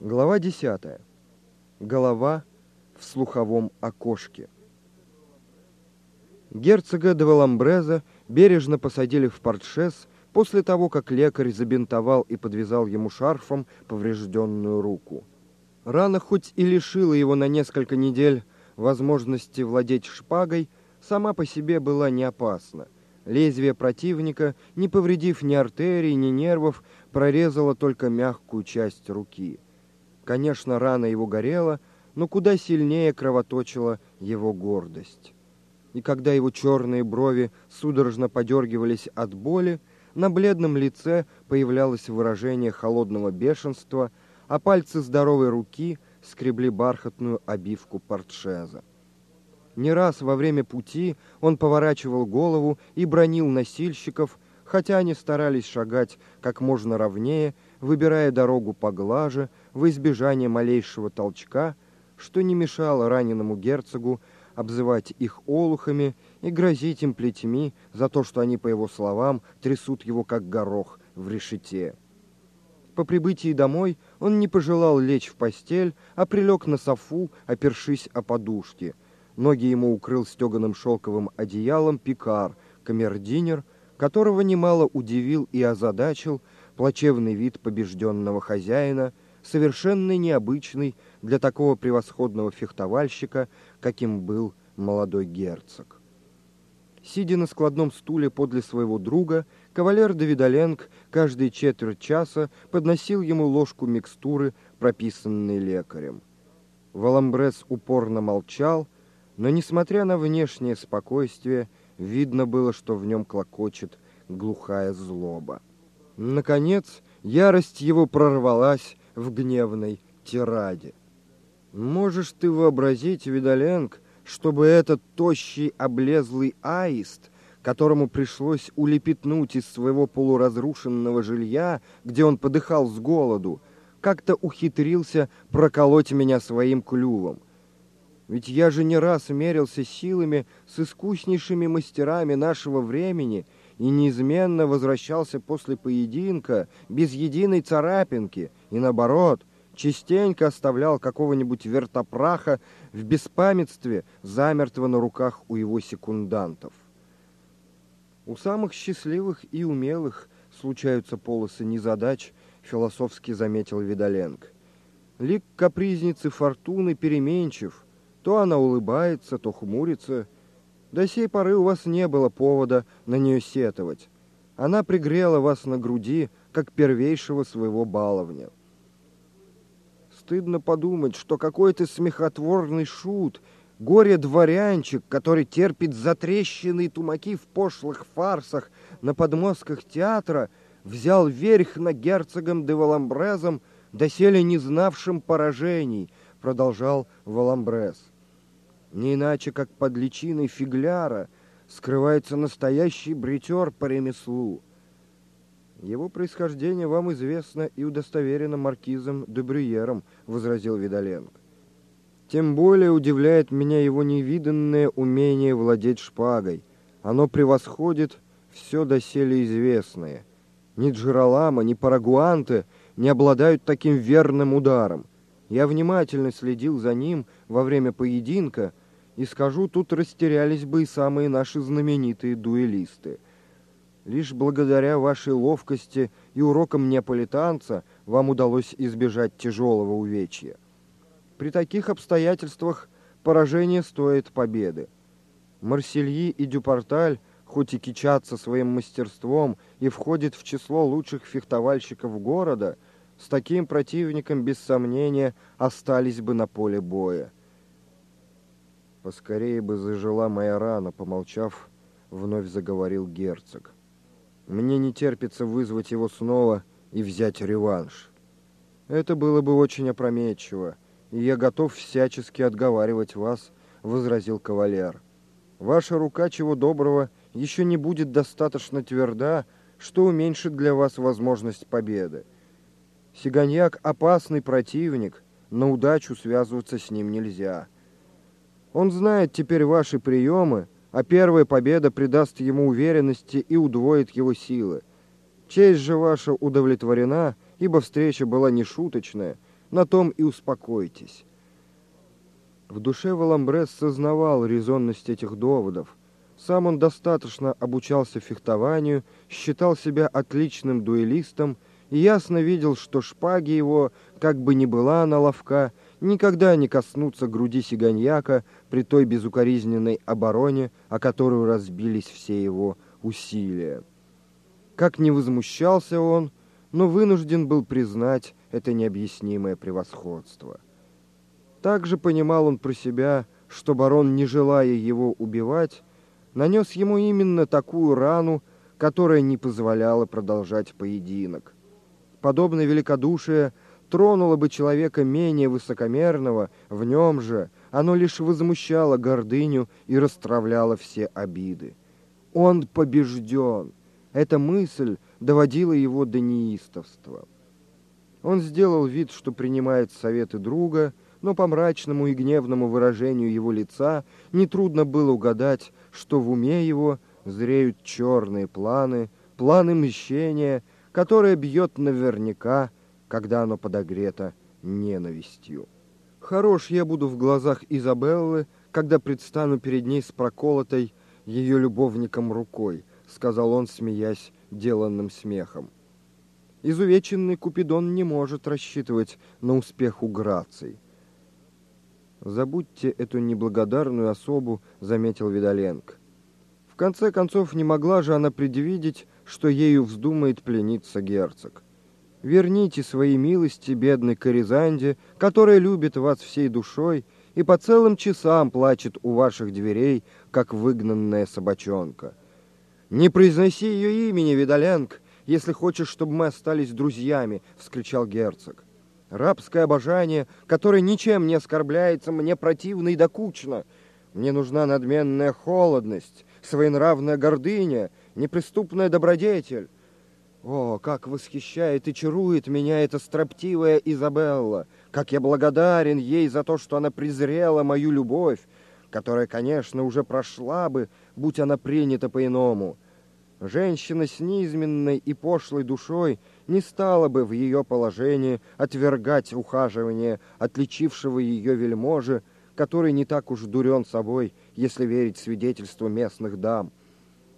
Глава 10. Голова в слуховом окошке. Герцога де Валамбреза бережно посадили в портшес после того, как лекарь забинтовал и подвязал ему шарфом поврежденную руку. Рана хоть и лишила его на несколько недель возможности владеть шпагой, сама по себе была не опасна. Лезвие противника, не повредив ни артерий, ни нервов, прорезало только мягкую часть руки. Конечно, рана его горела, но куда сильнее кровоточила его гордость. И когда его черные брови судорожно подергивались от боли, на бледном лице появлялось выражение холодного бешенства, а пальцы здоровой руки скребли бархатную обивку портшеза. Не раз во время пути он поворачивал голову и бронил носильщиков, хотя они старались шагать как можно ровнее, выбирая дорогу поглаже, в избежание малейшего толчка, что не мешало раненому герцогу обзывать их олухами и грозить им плетьми за то, что они, по его словам, трясут его как горох в решете. По прибытии домой он не пожелал лечь в постель, а прилег на софу, опершись о подушке. Ноги ему укрыл стеганым шелковым одеялом пикар, камердинер, которого немало удивил и озадачил плачевный вид побежденного хозяина, совершенно необычный для такого превосходного фехтовальщика, каким был молодой герцог. Сидя на складном стуле подле своего друга, кавалер Давидаленг каждые четверть часа подносил ему ложку микстуры, прописанной лекарем. Валамбрес упорно молчал, но, несмотря на внешнее спокойствие, видно было, что в нем клокочет глухая злоба. Наконец, ярость его прорвалась в гневной тираде. Можешь ты вообразить, Видоленг, чтобы этот тощий облезлый аист, которому пришлось улепетнуть из своего полуразрушенного жилья, где он подыхал с голоду, как-то ухитрился проколоть меня своим клювом. Ведь я же не раз мерился силами с искуснейшими мастерами нашего времени и неизменно возвращался после поединка без единой царапинки, и наоборот — частенько оставлял какого-нибудь вертопраха в беспамятстве, замертво на руках у его секундантов. У самых счастливых и умелых случаются полосы незадач, философски заметил Видоленко. Лик капризницы фортуны переменчив. То она улыбается, то хмурится. До сей поры у вас не было повода на нее сетовать. Она пригрела вас на груди, как первейшего своего баловня. Стыдно подумать, что какой-то смехотворный шут, горе-дворянчик, который терпит затрещенные тумаки в пошлых фарсах на подмостках театра, взял верх на герцогом де Валамбрезом, доселе не знавшим поражений, продолжал Валамбрез. Не иначе, как под личиной фигляра, скрывается настоящий бритер по ремеслу. Его происхождение вам известно и удостоверено маркизом де Брюером, возразил Видоленко. Тем более удивляет меня его невиданное умение владеть шпагой. Оно превосходит все доселе известное. Ни Джералама, ни Парагуанте не обладают таким верным ударом. Я внимательно следил за ним во время поединка, и скажу, тут растерялись бы и самые наши знаменитые дуэлисты. Лишь благодаря вашей ловкости и урокам неаполитанца вам удалось избежать тяжелого увечья. При таких обстоятельствах поражение стоит победы. Марсельи и Дюпорталь, хоть и кичатся своим мастерством и входят в число лучших фехтовальщиков города, с таким противником, без сомнения, остались бы на поле боя. Поскорее бы зажила моя рана, помолчав, вновь заговорил герцог. Мне не терпится вызвать его снова и взять реванш. Это было бы очень опрометчиво, и я готов всячески отговаривать вас, — возразил кавалер. Ваша рука, чего доброго, еще не будет достаточно тверда, что уменьшит для вас возможность победы. Сиганьяк — опасный противник, на удачу связываться с ним нельзя. Он знает теперь ваши приемы, а первая победа придаст ему уверенности и удвоит его силы. Честь же ваша удовлетворена, ибо встреча была не шуточная, на том и успокойтесь. В душе Валамбрес сознавал резонность этих доводов. Сам он достаточно обучался фехтованию, считал себя отличным дуэлистом и ясно видел, что шпаги его, как бы ни была она ловка, никогда не коснутся груди сиганьяка при той безукоризненной обороне, о которую разбились все его усилия. Как не возмущался он, но вынужден был признать это необъяснимое превосходство. Также понимал он про себя, что барон, не желая его убивать, нанес ему именно такую рану, которая не позволяла продолжать поединок. Подобное великодушие тронуло бы человека менее высокомерного, в нем же оно лишь возмущало гордыню и расстравляло все обиды. Он побежден. Эта мысль доводила его до неистовства. Он сделал вид, что принимает советы друга, но по мрачному и гневному выражению его лица нетрудно было угадать, что в уме его зреют черные планы, планы мщения, которое бьет наверняка, когда оно подогрето ненавистью. Хорош я буду в глазах Изабеллы, когда предстану перед ней с проколотой ее любовником рукой, сказал он, смеясь деланным смехом. Изувеченный Купидон не может рассчитывать на успех у Граций. «Забудьте эту неблагодарную особу», — заметил Видоленко. В конце концов, не могла же она предвидеть, что ею вздумает плениться герцог. Верните свои милости бедной Коризанде, которая любит вас всей душой и по целым часам плачет у ваших дверей, как выгнанная собачонка. Не произноси ее имени, Видоленко, если хочешь, чтобы мы остались друзьями, — вскричал герцог. Рабское обожание, которое ничем не оскорбляется, мне противно и докучно. Мне нужна надменная холодность, своенравная гордыня, неприступная добродетель. О, как восхищает и чарует меня эта строптивая Изабелла! Как я благодарен ей за то, что она презрела мою любовь, которая, конечно, уже прошла бы, будь она принята по-иному. Женщина с низменной и пошлой душой не стала бы в ее положении отвергать ухаживание отличившего ее вельможи, который не так уж дурен собой, если верить свидетельству местных дам.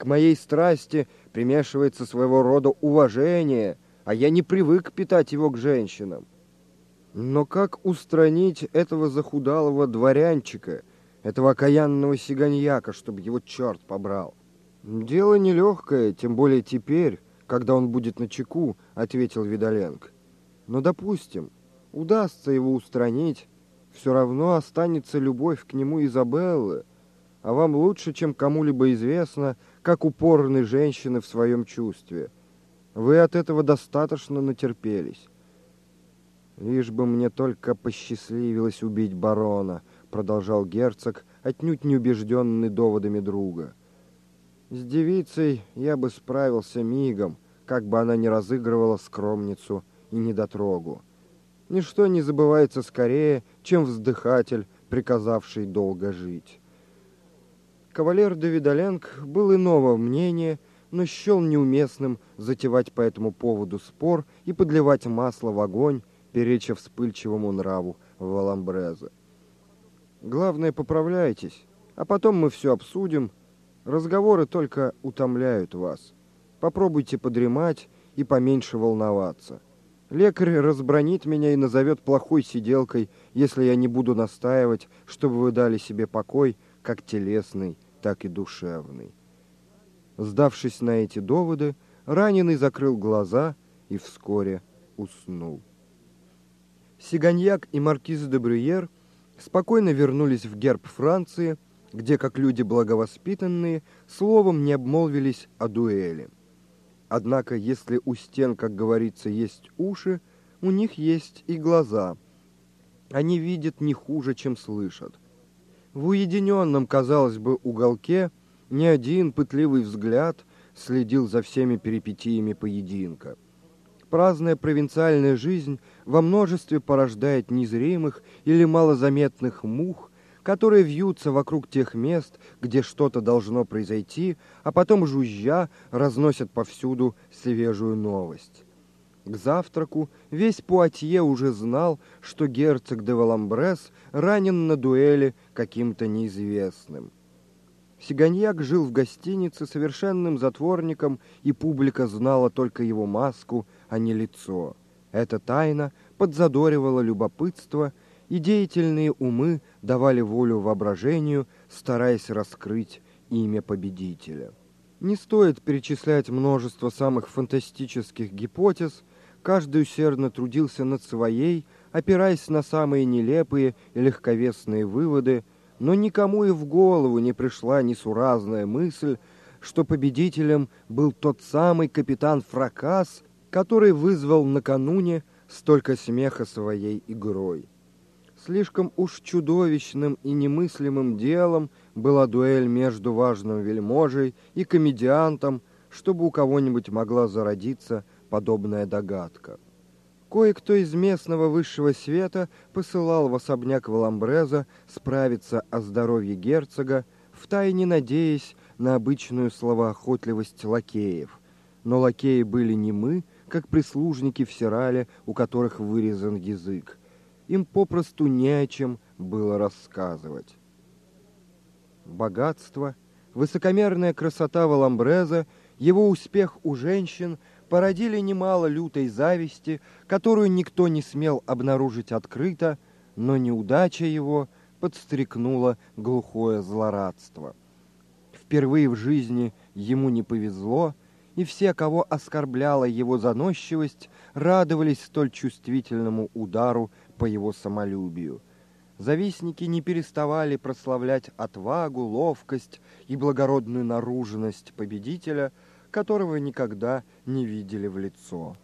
К моей страсти примешивается своего рода уважение, а я не привык питать его к женщинам. Но как устранить этого захудалого дворянчика, этого окаянного сиганьяка, чтобы его черт побрал? «Дело нелегкое, тем более теперь, когда он будет на чеку», — ответил Видоленко. «Но, допустим, удастся его устранить, все равно останется любовь к нему Изабеллы, а вам лучше, чем кому-либо известно, как упорны женщины в своем чувстве. Вы от этого достаточно натерпелись». «Лишь бы мне только посчастливилось убить барона», — продолжал герцог, отнюдь не убежденный доводами друга. С девицей я бы справился мигом, как бы она ни разыгрывала скромницу и недотрогу. Ничто не забывается скорее, чем вздыхатель, приказавший долго жить. Кавалер Давидоленко был иного мнения, но счел неуместным затевать по этому поводу спор и подливать масло в огонь, переча вспыльчивому нраву Валамбреза. «Главное, поправляйтесь, а потом мы все обсудим Разговоры только утомляют вас. Попробуйте подремать и поменьше волноваться. Лекарь разбронит меня и назовет плохой сиделкой, если я не буду настаивать, чтобы вы дали себе покой, как телесный, так и душевный. Сдавшись на эти доводы, раненый закрыл глаза и вскоре уснул. Сиганьяк и маркиз де Брюер спокойно вернулись в герб Франции – где, как люди благовоспитанные, словом не обмолвились о дуэли. Однако, если у стен, как говорится, есть уши, у них есть и глаза. Они видят не хуже, чем слышат. В уединенном, казалось бы, уголке ни один пытливый взгляд следил за всеми перипетиями поединка. Праздная провинциальная жизнь во множестве порождает незримых или малозаметных мух, которые вьются вокруг тех мест, где что-то должно произойти, а потом, жужжа, разносят повсюду свежую новость. К завтраку весь Пуатье уже знал, что герцог де Валамбрес ранен на дуэли каким-то неизвестным. Сиганьяк жил в гостинице совершенным затворником, и публика знала только его маску, а не лицо. Эта тайна подзадоривала любопытство, и деятельные умы давали волю воображению, стараясь раскрыть имя победителя. Не стоит перечислять множество самых фантастических гипотез, каждый усердно трудился над своей, опираясь на самые нелепые и легковесные выводы, но никому и в голову не пришла несуразная мысль, что победителем был тот самый капитан Фракас, который вызвал накануне столько смеха своей игрой. Слишком уж чудовищным и немыслимым делом была дуэль между важным вельможей и комедиантом, чтобы у кого-нибудь могла зародиться подобная догадка. Кое-кто из местного высшего света посылал в особняк Валамбреза справиться о здоровье герцога, втайне надеясь на обычную словоохотливость лакеев. Но лакеи были не мы, как прислужники в Сирале, у которых вырезан язык. Им попросту не о чем было рассказывать. Богатство, высокомерная красота Валамбреза, его успех у женщин – породили немало лютой зависти, которую никто не смел обнаружить открыто, но неудача его подстрекнула глухое злорадство. Впервые в жизни ему не повезло, и все, кого оскорбляла его заносчивость, радовались столь чувствительному удару по его самолюбию. Завистники не переставали прославлять отвагу, ловкость и благородную наружность победителя – которого никогда не видели в лицо.